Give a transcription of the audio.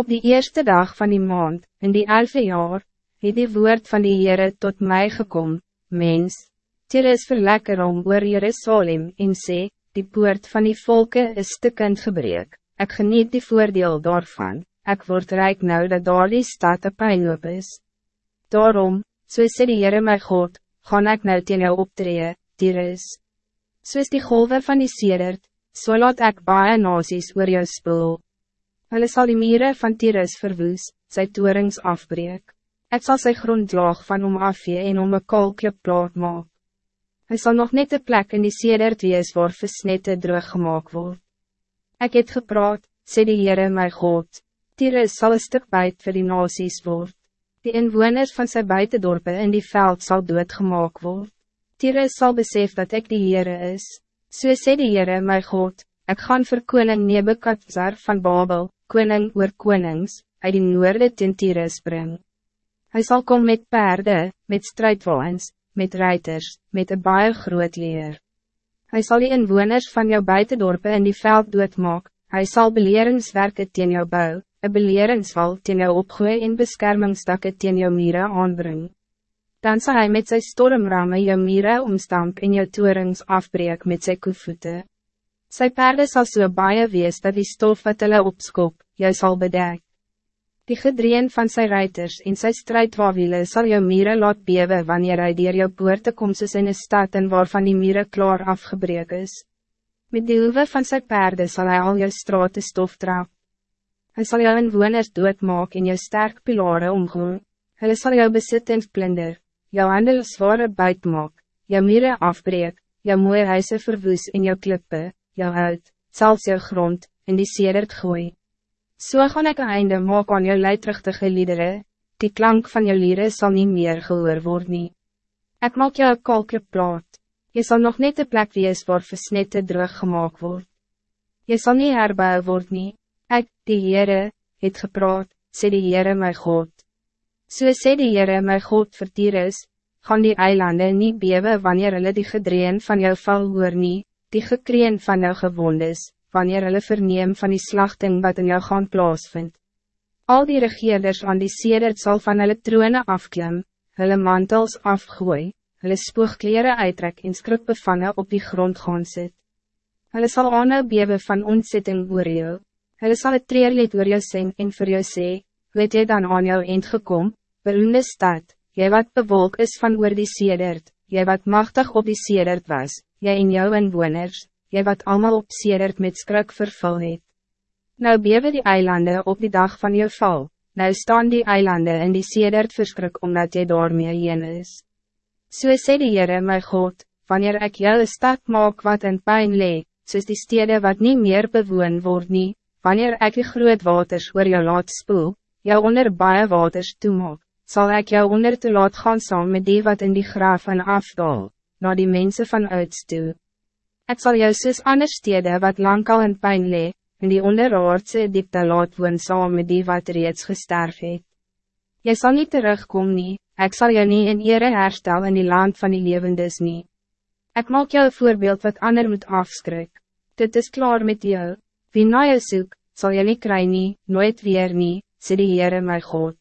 Op die eerste dag van die maand, in die elfde jaar, het die woord van die Heere tot mij gekomen, mens, Tyrus verlekker om oor Jerusalem en sê, die poort van die volken is stukkend gebreek, ek geniet die voordeel daarvan, ek word rijk nou dat daar die stad een pijnloop is. Daarom, so sê die Heere my God, gaan ek nou teen jou optree, Tyrus. Soos die golwe van die sedert, so laat ek baie nasies oor jou spoel. Hulle sal die mieren van Tyrus verwoes, sy torings afbreek. Ek zal sy grondlaag van hom afvee en om een kalklip plaat maak. Hy sal nog net een plek in die sedert wees waar versnette droog gemaakt word. Ek het gepraat, sê die Heere my God, Tyrus sal een stuk buit vir die nasies word. Die inwoners van sy buitendorpe in die veld zal doodgemaak word. Tyrus zal besef dat ik die Heere is. So sê die Heere my God, ek gaan vir koning Nebukadzar van Babel, koning oor konings, uit die noorde ten Tyrus bring. Hij zal komen met paarden, met strijdwagens, met ruiters, met een baie groot leer. Hij zal die inwoners van jou buitendorpen in die veld doodmaak, hij zal beleringswerken teen jou bou, een beleringswal teen jou opgooi en beskermingsdakke teen jou mire aanbring. Dan zal hij met zijn stormramme jou mire omstamp en jou torings afbreek met zijn koevoete. Sy perde sal so baie wees dat die stof wat hulle opskop, jou sal bedek. Die gedreen van zijn ruiters en sy strijdwawiele zal jou mieren laat bewe wanneer hij dier jou poorte kom soos in een stad en waarvan die mieren klaar afgebreek is. Met die hoeve van zijn paarden zal hij al jou straten stof trap. Hij zal jou inwoners doodmaak en jou sterk pilare omgoen. Hij zal jou besittend plunder, jou handel zware buit maak, jou mieren afbreek, jou mooie huise verwoes in jou klippe, jou hout, zelfs jou grond, in die sedert gooi. So gaan ek een einde maak aan jou leidruchtige liederen, die klank van jou liederen zal niet meer gehoor worden. nie. Ek maak jou een kalke plaat, je zal nog net de plek wees waar versnette drug gemaakt word. Je zal niet herbouw word nie, ek, die Heere, het gepraat, sê die Heere my God. So sê die Heere my God vertier is, gaan die eilanden niet bewe wanneer hulle die gedreen van jou val hoor nie, die gekreen van jou gewondes, wanneer hulle verneem van die slachting wat in jou gaan plaasvind. Al die regeerders aan die sedert sal van hulle troone afklim, hulle mantels afgooi, hulle spoegkleren uittrek en skripbevange op die grond gaan sit. Hulle sal aanhou bewe van ontzetting oor jou, hulle sal het treerlied oor jou sing en vir jou sê, weet jy dan aan jou eind gekom, beroemde stad, jy wat bewolk is van oor die sedert, jy wat machtig op die sedert was, jy en jou inwoners, jy wat allemaal op sedert met skrik vervul het. Nou bewe die eilanden op die dag van jou val, nou staan die eilanden in die sedert verskrik omdat jy daarmee heen is. So sê die Heere my God, wanneer ik jou een stad maak wat in pijn lee, soos die stede wat niet meer bewoon word nie, wanneer ik die groot waters oor jou laat spoel, jou onder baie waters toemaak, zal ik jou onder te laat gaan saam met die wat in die graaf en afdal, na die mensen van uitstoe. Ik zal jou soos anders stede wat lang al in pijn lee, in die onderaardse diepte laat woon saam met die wat reeds gesterf het. Jy sal niet terugkom nie, ek sal jou nie in ere herstel in die land van die levendes nie. Ik maak jou een voorbeeld wat ander moet afskrik. Dit is klaar met jou, wie na jou soek, sal jy nie kry nie, nooit weer nie, sê die Heere my God.